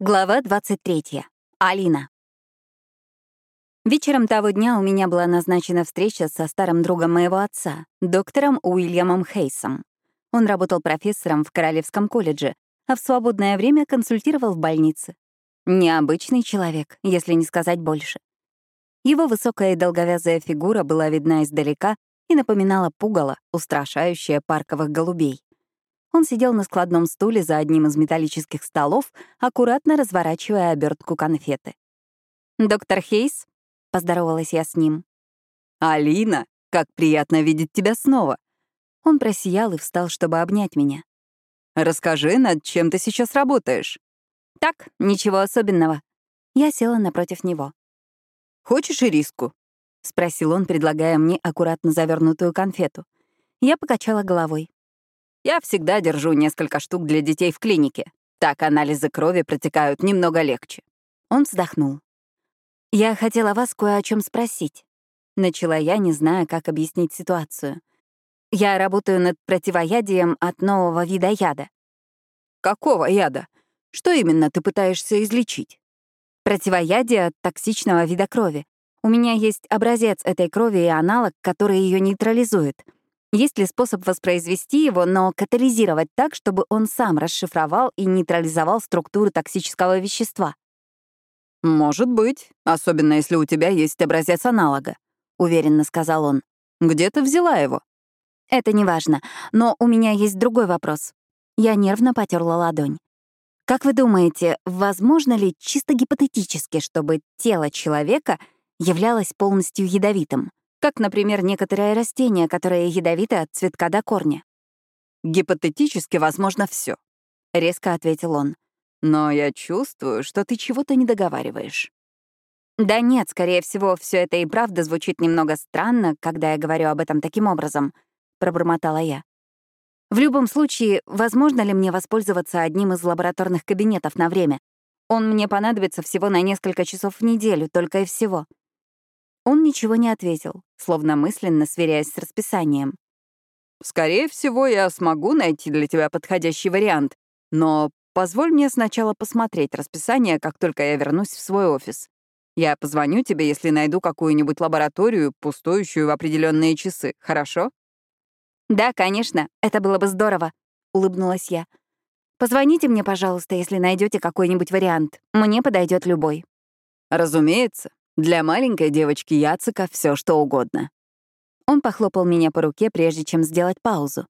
Глава 23. Алина. Вечером того дня у меня была назначена встреча со старым другом моего отца, доктором Уильямом Хейсом. Он работал профессором в Королевском колледже, а в свободное время консультировал в больнице. Необычный человек, если не сказать больше. Его высокая и долговязая фигура была видна издалека и напоминала пугало, устрашающее парковых голубей. Он сидел на складном стуле за одним из металлических столов, аккуратно разворачивая обертку конфеты. «Доктор Хейс?» — поздоровалась я с ним. «Алина, как приятно видеть тебя снова!» Он просиял и встал, чтобы обнять меня. «Расскажи, над чем ты сейчас работаешь?» «Так, ничего особенного». Я села напротив него. «Хочешь ириску?» — спросил он, предлагая мне аккуратно завернутую конфету. Я покачала головой. Я всегда держу несколько штук для детей в клинике. Так анализы крови протекают немного легче. Он вздохнул. «Я хотела вас кое о чем спросить». Начала я, не зная, как объяснить ситуацию. «Я работаю над противоядием от нового вида яда». «Какого яда? Что именно ты пытаешься излечить?» «Противоядие от токсичного вида крови. У меня есть образец этой крови и аналог, который ее нейтрализует. Есть ли способ воспроизвести его, но катализировать так, чтобы он сам расшифровал и нейтрализовал структуру токсического вещества? «Может быть, особенно если у тебя есть образец аналога», — уверенно сказал он. «Где ты взяла его?» «Это не важно, но у меня есть другой вопрос». Я нервно потерла ладонь. Как вы думаете, возможно ли чисто гипотетически, чтобы тело человека являлось полностью ядовитым? Как, например, некоторые растения, которые ядовиты от цветка до корня. «Гипотетически возможно все, резко ответил он. «Но я чувствую, что ты чего-то не договариваешь». Да нет, скорее всего, все это и правда звучит немного странно, когда я говорю об этом таким образом, пробормотала я. В любом случае, возможно ли мне воспользоваться одним из лабораторных кабинетов на время? Он мне понадобится всего на несколько часов в неделю, только и всего. Он ничего не ответил, словно мысленно сверяясь с расписанием. «Скорее всего, я смогу найти для тебя подходящий вариант, но позволь мне сначала посмотреть расписание, как только я вернусь в свой офис. Я позвоню тебе, если найду какую-нибудь лабораторию, пустующую в определенные часы, хорошо?» «Да, конечно, это было бы здорово», — улыбнулась я. «Позвоните мне, пожалуйста, если найдете какой-нибудь вариант. Мне подойдет любой». «Разумеется. Для маленькой девочки Яцика все что угодно. Он похлопал меня по руке, прежде чем сделать паузу.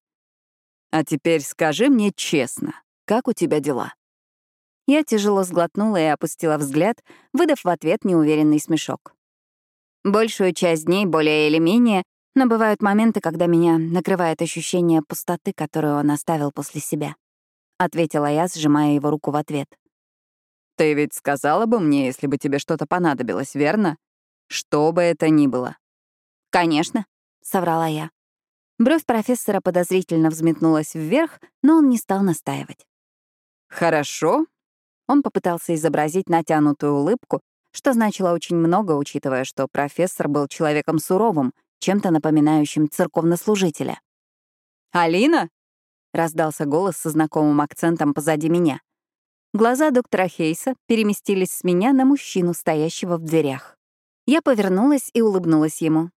«А теперь скажи мне честно, как у тебя дела?» Я тяжело сглотнула и опустила взгляд, выдав в ответ неуверенный смешок. Большую часть дней, более или менее, но бывают моменты, когда меня накрывает ощущение пустоты, которую он оставил после себя. Ответила я, сжимая его руку в ответ. Ты ведь сказала бы мне, если бы тебе что-то понадобилось, верно? Что бы это ни было. Конечно, соврала я. Бровь профессора подозрительно взметнулась вверх, но он не стал настаивать. Хорошо. Он попытался изобразить натянутую улыбку, что значило очень много, учитывая, что профессор был человеком суровым, чем-то напоминающим церковнослужителя. «Алина?» — раздался голос со знакомым акцентом позади меня. Глаза доктора Хейса переместились с меня на мужчину, стоящего в дверях. Я повернулась и улыбнулась ему.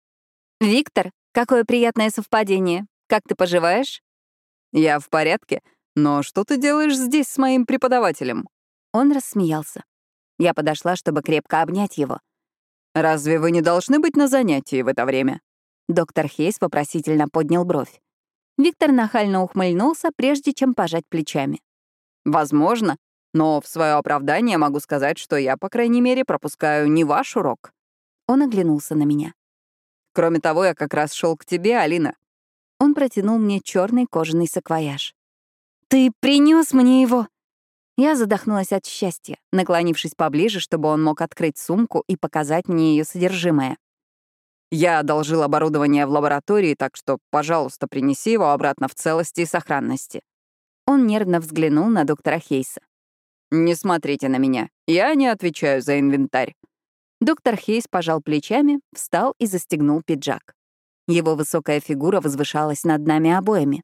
«Виктор, какое приятное совпадение. Как ты поживаешь?» «Я в порядке. Но что ты делаешь здесь с моим преподавателем?» Он рассмеялся. Я подошла, чтобы крепко обнять его. «Разве вы не должны быть на занятии в это время?» Доктор Хейс вопросительно поднял бровь. Виктор нахально ухмыльнулся, прежде чем пожать плечами. «Возможно, но в свое оправдание могу сказать, что я, по крайней мере, пропускаю не ваш урок. Он оглянулся на меня. Кроме того, я как раз шел к тебе, Алина. Он протянул мне черный кожаный саквояж. Ты принес мне его? Я задохнулась от счастья, наклонившись поближе, чтобы он мог открыть сумку и показать мне ее содержимое. Я одолжил оборудование в лаборатории, так что, пожалуйста, принеси его обратно в целости и сохранности. Он нервно взглянул на доктора Хейса. «Не смотрите на меня. Я не отвечаю за инвентарь». Доктор Хейс пожал плечами, встал и застегнул пиджак. Его высокая фигура возвышалась над нами обоими.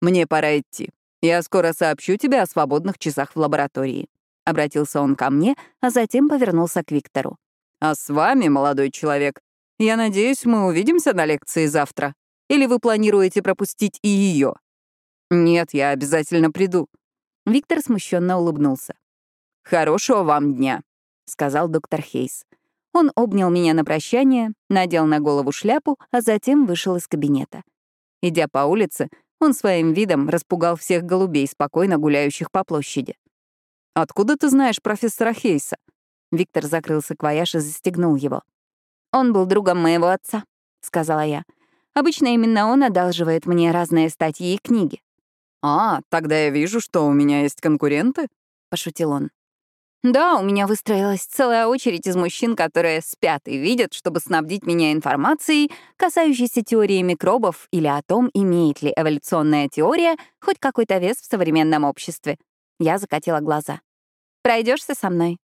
«Мне пора идти. Я скоро сообщу тебе о свободных часах в лаборатории». Обратился он ко мне, а затем повернулся к Виктору. «А с вами, молодой человек, я надеюсь, мы увидимся на лекции завтра. Или вы планируете пропустить и ее? Нет, я обязательно приду». Виктор смущенно улыбнулся. «Хорошего вам дня», — сказал доктор Хейс. Он обнял меня на прощание, надел на голову шляпу, а затем вышел из кабинета. Идя по улице, он своим видом распугал всех голубей, спокойно гуляющих по площади. «Откуда ты знаешь профессора Хейса?» Виктор закрыл саквояж и застегнул его. «Он был другом моего отца», — сказала я. «Обычно именно он одалживает мне разные статьи и книги». «А, тогда я вижу, что у меня есть конкуренты?» — пошутил он. «Да, у меня выстроилась целая очередь из мужчин, которые спят и видят, чтобы снабдить меня информацией, касающейся теории микробов или о том, имеет ли эволюционная теория хоть какой-то вес в современном обществе». Я закатила глаза. Пройдешься со мной?»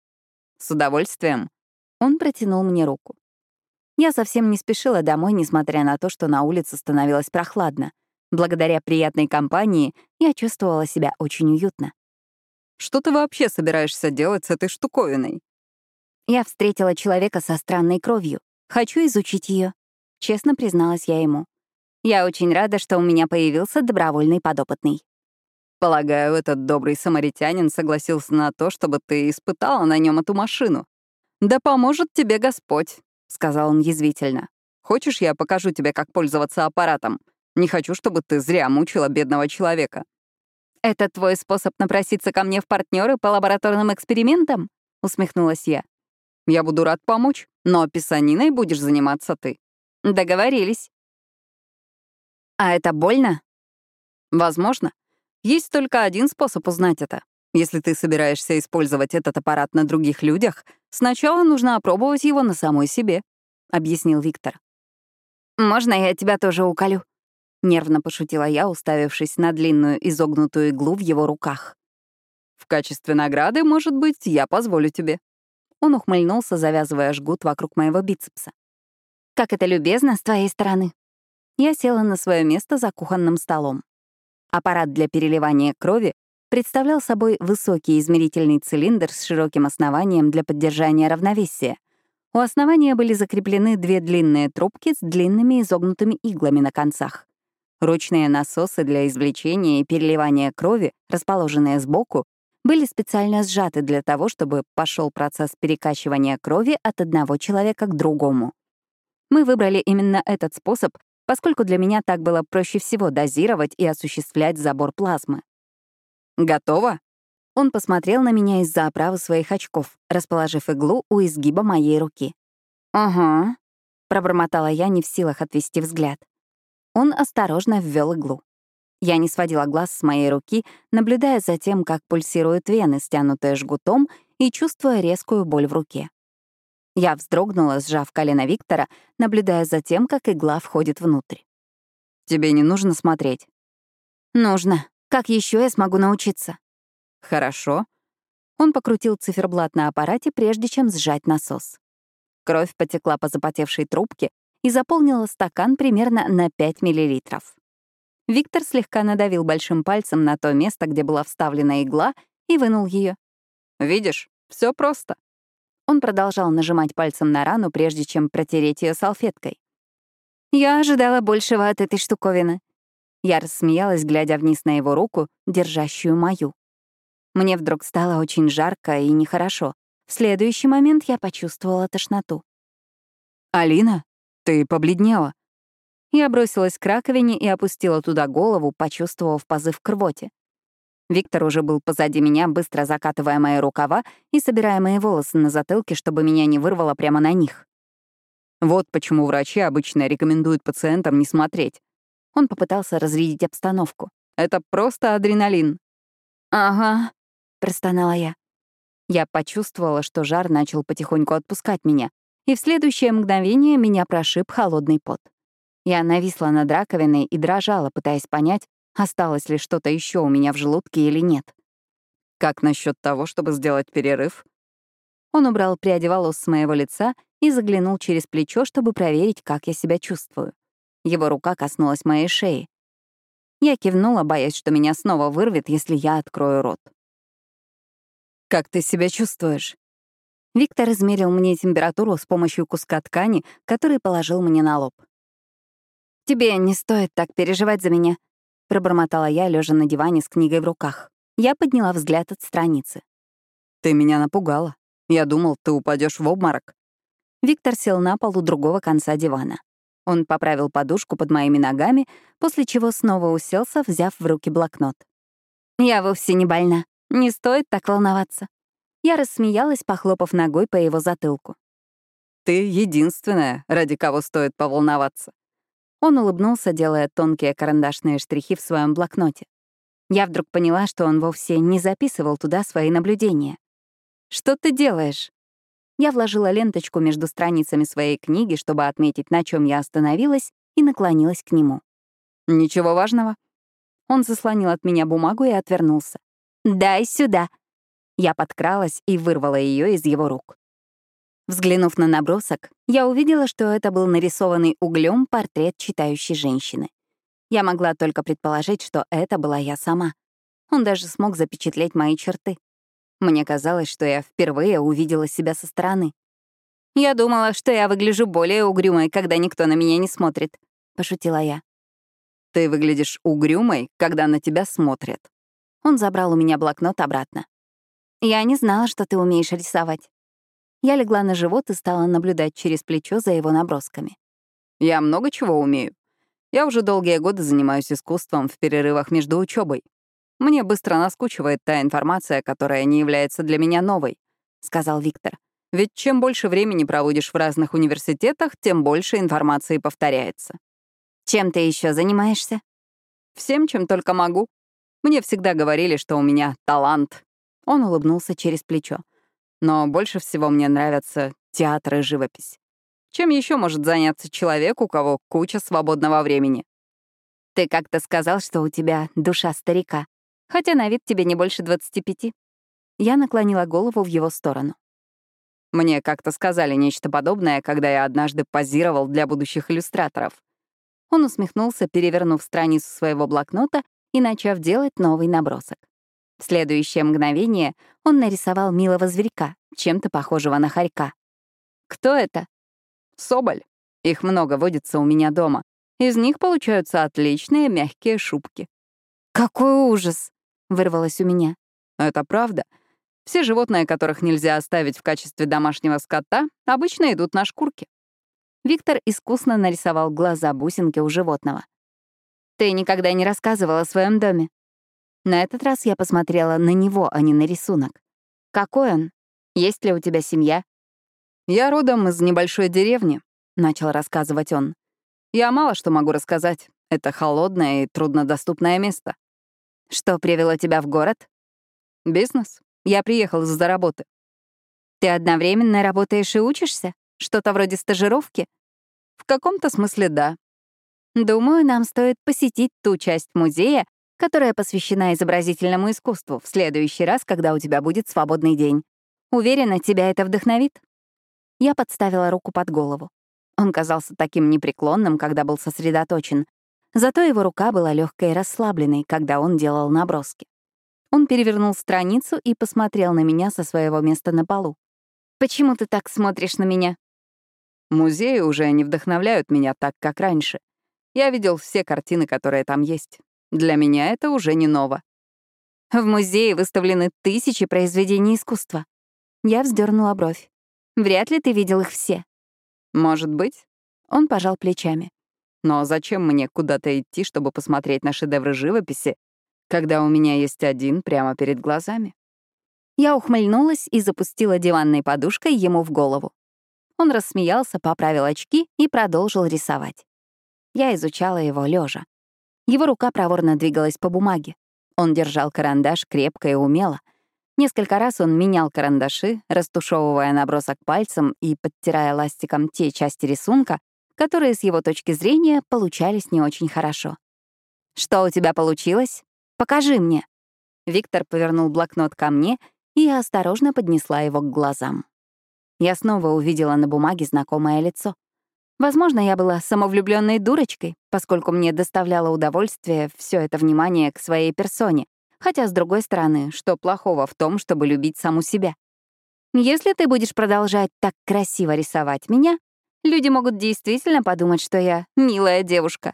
«С удовольствием». Он протянул мне руку. Я совсем не спешила домой, несмотря на то, что на улице становилось прохладно. Благодаря приятной компании я чувствовала себя очень уютно. «Что ты вообще собираешься делать с этой штуковиной?» Я встретила человека со странной кровью. Хочу изучить ее. Честно призналась я ему. Я очень рада, что у меня появился добровольный подопытный. Полагаю, этот добрый самаритянин согласился на то, чтобы ты испытала на нем эту машину. Да поможет тебе Господь, сказал он язвительно. Хочешь, я покажу тебе, как пользоваться аппаратом? Не хочу, чтобы ты зря мучила бедного человека. Это твой способ напроситься ко мне в партнеры по лабораторным экспериментам? усмехнулась я. Я буду рад помочь, но писаниной будешь заниматься ты. Договорились. А это больно? Возможно. Есть только один способ узнать это. Если ты собираешься использовать этот аппарат на других людях, сначала нужно опробовать его на самой себе», — объяснил Виктор. «Можно я тебя тоже уколю?» — нервно пошутила я, уставившись на длинную изогнутую иглу в его руках. «В качестве награды, может быть, я позволю тебе». Он ухмыльнулся, завязывая жгут вокруг моего бицепса. «Как это любезно с твоей стороны». Я села на свое место за кухонным столом. Аппарат для переливания крови представлял собой высокий измерительный цилиндр с широким основанием для поддержания равновесия. У основания были закреплены две длинные трубки с длинными изогнутыми иглами на концах. Ручные насосы для извлечения и переливания крови, расположенные сбоку, были специально сжаты для того, чтобы пошел процесс перекачивания крови от одного человека к другому. Мы выбрали именно этот способ, поскольку для меня так было проще всего дозировать и осуществлять забор плазмы. «Готово?» Он посмотрел на меня из-за оправы своих очков, расположив иглу у изгиба моей руки. «Ага», — пробормотала я, не в силах отвести взгляд. Он осторожно ввел иглу. Я не сводила глаз с моей руки, наблюдая за тем, как пульсируют вены, стянутые жгутом, и чувствуя резкую боль в руке. Я вздрогнула, сжав колено Виктора, наблюдая за тем, как игла входит внутрь. «Тебе не нужно смотреть?» «Нужно. Как еще я смогу научиться?» «Хорошо». Он покрутил циферблат на аппарате, прежде чем сжать насос. Кровь потекла по запотевшей трубке и заполнила стакан примерно на 5 мл. Виктор слегка надавил большим пальцем на то место, где была вставлена игла, и вынул ее. «Видишь, все просто». Он продолжал нажимать пальцем на рану, прежде чем протереть ее салфеткой. Я ожидала большего от этой штуковины. Я рассмеялась, глядя вниз на его руку, держащую мою. Мне вдруг стало очень жарко и нехорошо. В следующий момент я почувствовала тошноту. «Алина, ты побледнела». Я бросилась к раковине и опустила туда голову, почувствовав позыв к рвоте. Виктор уже был позади меня, быстро закатывая мои рукава и собирая мои волосы на затылке, чтобы меня не вырвало прямо на них. Вот почему врачи обычно рекомендуют пациентам не смотреть. Он попытался разрядить обстановку. Это просто адреналин. «Ага», — простонала я. Я почувствовала, что жар начал потихоньку отпускать меня, и в следующее мгновение меня прошиб холодный пот. Я нависла над раковиной и дрожала, пытаясь понять, осталось ли что-то еще у меня в желудке или нет. Как насчет того, чтобы сделать перерыв? Он убрал пряди волос с моего лица и заглянул через плечо, чтобы проверить, как я себя чувствую. Его рука коснулась моей шеи. Я кивнула, боясь, что меня снова вырвет, если я открою рот. Как ты себя чувствуешь?» Виктор измерил мне температуру с помощью куска ткани, который положил мне на лоб. «Тебе не стоит так переживать за меня», — пробормотала я, лежа на диване с книгой в руках. Я подняла взгляд от страницы. «Ты меня напугала. Я думал, ты упадешь в обморок». Виктор сел на пол у другого конца дивана. Он поправил подушку под моими ногами, после чего снова уселся, взяв в руки блокнот. «Я вовсе не больна. Не стоит так волноваться». Я рассмеялась, похлопав ногой по его затылку. «Ты единственная, ради кого стоит поволноваться». Он улыбнулся, делая тонкие карандашные штрихи в своем блокноте. Я вдруг поняла, что он вовсе не записывал туда свои наблюдения. «Что ты делаешь?» Я вложила ленточку между страницами своей книги, чтобы отметить, на чем я остановилась, и наклонилась к нему. «Ничего важного?» Он заслонил от меня бумагу и отвернулся. «Дай сюда!» Я подкралась и вырвала ее из его рук. Взглянув на набросок, я увидела, что это был нарисованный углем портрет читающей женщины. Я могла только предположить, что это была я сама. Он даже смог запечатлеть мои черты. Мне казалось, что я впервые увидела себя со стороны. «Я думала, что я выгляжу более угрюмой, когда никто на меня не смотрит», — пошутила я. «Ты выглядишь угрюмой, когда на тебя смотрят». Он забрал у меня блокнот обратно. «Я не знала, что ты умеешь рисовать». Я легла на живот и стала наблюдать через плечо за его набросками. «Я много чего умею. Я уже долгие годы занимаюсь искусством в перерывах между учебой. Мне быстро наскучивает та информация, которая не является для меня новой», — сказал Виктор. «Ведь чем больше времени проводишь в разных университетах, тем больше информации повторяется». «Чем ты еще занимаешься?» «Всем, чем только могу. Мне всегда говорили, что у меня талант». Он улыбнулся через плечо. «Но больше всего мне нравятся театр и живопись. Чем еще может заняться человек, у кого куча свободного времени?» «Ты как-то сказал, что у тебя душа старика», хотя на вид тебе не больше 25. Я наклонила голову в его сторону. Мне как-то сказали нечто подобное, когда я однажды позировал для будущих иллюстраторов. Он усмехнулся, перевернув страницу своего блокнота и начав делать новый набросок. В следующее мгновение он нарисовал милого зверька, чем-то похожего на хорька. «Кто это?» «Соболь. Их много водится у меня дома. Из них получаются отличные мягкие шубки». «Какой ужас!» вырвалось у меня. Это правда. Все животные, которых нельзя оставить в качестве домашнего скота, обычно идут на шкурки. Виктор искусно нарисовал глаза бусинки у животного. «Ты никогда не рассказывала о своем доме?» На этот раз я посмотрела на него, а не на рисунок. «Какой он? Есть ли у тебя семья?» «Я родом из небольшой деревни», — начал рассказывать он. «Я мало что могу рассказать. Это холодное и труднодоступное место. Что привело тебя в город? Бизнес. Я приехал из-за работы. Ты одновременно работаешь и учишься? Что-то вроде стажировки? В каком-то смысле да. Думаю, нам стоит посетить ту часть музея, которая посвящена изобразительному искусству в следующий раз, когда у тебя будет свободный день. Уверена, тебя это вдохновит? Я подставила руку под голову. Он казался таким непреклонным, когда был сосредоточен, Зато его рука была легкой и расслабленной, когда он делал наброски. Он перевернул страницу и посмотрел на меня со своего места на полу. «Почему ты так смотришь на меня?» «Музеи уже не вдохновляют меня так, как раньше. Я видел все картины, которые там есть. Для меня это уже не ново». «В музее выставлены тысячи произведений искусства». Я вздернула бровь. «Вряд ли ты видел их все». «Может быть». Он пожал плечами. Но зачем мне куда-то идти, чтобы посмотреть на шедевры живописи, когда у меня есть один прямо перед глазами? Я ухмыльнулась и запустила диванной подушкой ему в голову. Он рассмеялся, поправил очки и продолжил рисовать. Я изучала его лежа. Его рука проворно двигалась по бумаге. Он держал карандаш крепко и умело. Несколько раз он менял карандаши, растушевывая набросок пальцем и подтирая ластиком те части рисунка, которые с его точки зрения получались не очень хорошо. «Что у тебя получилось? Покажи мне». Виктор повернул блокнот ко мне, и осторожно поднесла его к глазам. Я снова увидела на бумаге знакомое лицо. Возможно, я была самовлюбленной дурочкой, поскольку мне доставляло удовольствие все это внимание к своей персоне, Хотя, с другой стороны, что плохого в том, чтобы любить саму себя? Если ты будешь продолжать так красиво рисовать меня, люди могут действительно подумать, что я милая девушка.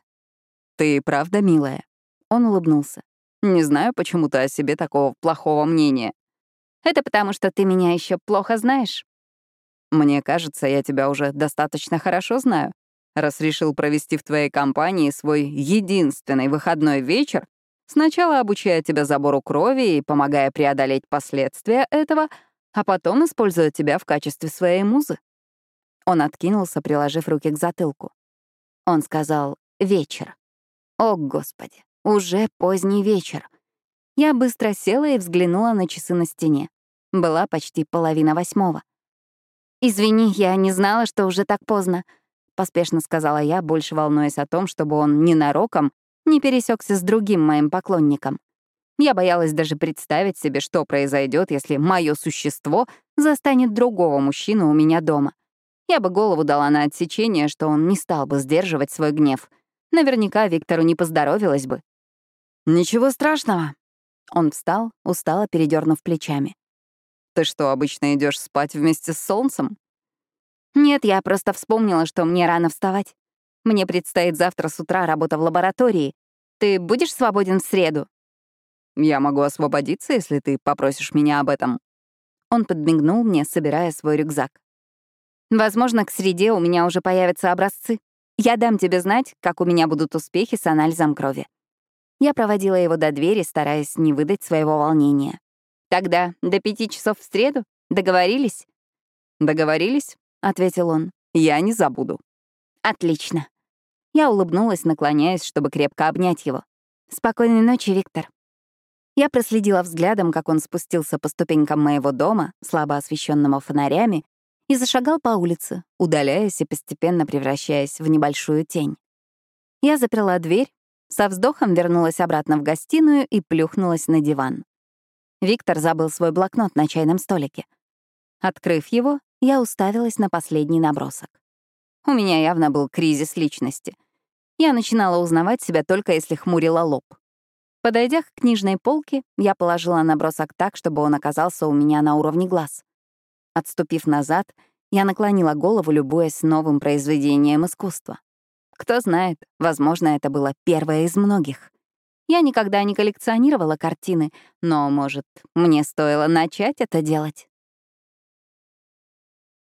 Ты правда милая? Он улыбнулся. Не знаю, почему ты о себе такого плохого мнения. Это потому, что ты меня еще плохо знаешь. Мне кажется, я тебя уже достаточно хорошо знаю, раз решил провести в твоей компании свой единственный выходной вечер, сначала обучая тебя забору крови и помогая преодолеть последствия этого, а потом используя тебя в качестве своей музы. Он откинулся, приложив руки к затылку. Он сказал «вечер». О, Господи, уже поздний вечер. Я быстро села и взглянула на часы на стене. Была почти половина восьмого. «Извини, я не знала, что уже так поздно», — поспешно сказала я, больше волнуясь о том, чтобы он ненароком не пересекся с другим моим поклонником. Я боялась даже представить себе, что произойдет, если мое существо застанет другого мужчину у меня дома. Я бы голову дала на отсечение, что он не стал бы сдерживать свой гнев. Наверняка Виктору не поздоровилось бы. «Ничего страшного». Он встал, устало передернув плечами. Ты что, обычно идешь спать вместе с солнцем? Нет, я просто вспомнила, что мне рано вставать. Мне предстоит завтра с утра работа в лаборатории. Ты будешь свободен в среду? Я могу освободиться, если ты попросишь меня об этом. Он подмигнул мне, собирая свой рюкзак. Возможно, к среде у меня уже появятся образцы. Я дам тебе знать, как у меня будут успехи с анализом крови. Я проводила его до двери, стараясь не выдать своего волнения. Тогда до пяти часов в среду? Договорились? Договорились, ответил он. Я не забуду. Отлично. Я улыбнулась, наклоняясь, чтобы крепко обнять его. Спокойной ночи, Виктор. Я проследила взглядом, как он спустился по ступенькам моего дома, слабо освещенного фонарями, и зашагал по улице, удаляясь и постепенно превращаясь в небольшую тень. Я заперла дверь, со вздохом вернулась обратно в гостиную и плюхнулась на диван. Виктор забыл свой блокнот на чайном столике. Открыв его, я уставилась на последний набросок. У меня явно был кризис личности. Я начинала узнавать себя только если хмурила лоб. Подойдя к книжной полке, я положила набросок так, чтобы он оказался у меня на уровне глаз. Отступив назад, я наклонила голову, любуясь новым произведением искусства. Кто знает, возможно, это было первое из многих. Я никогда не коллекционировала картины, но, может, мне стоило начать это делать?